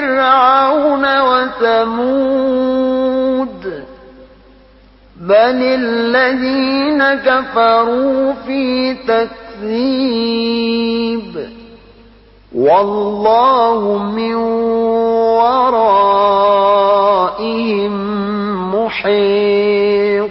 فرعون وثمود بل الذين كفروا في تكذيب والله من ورائهم محيط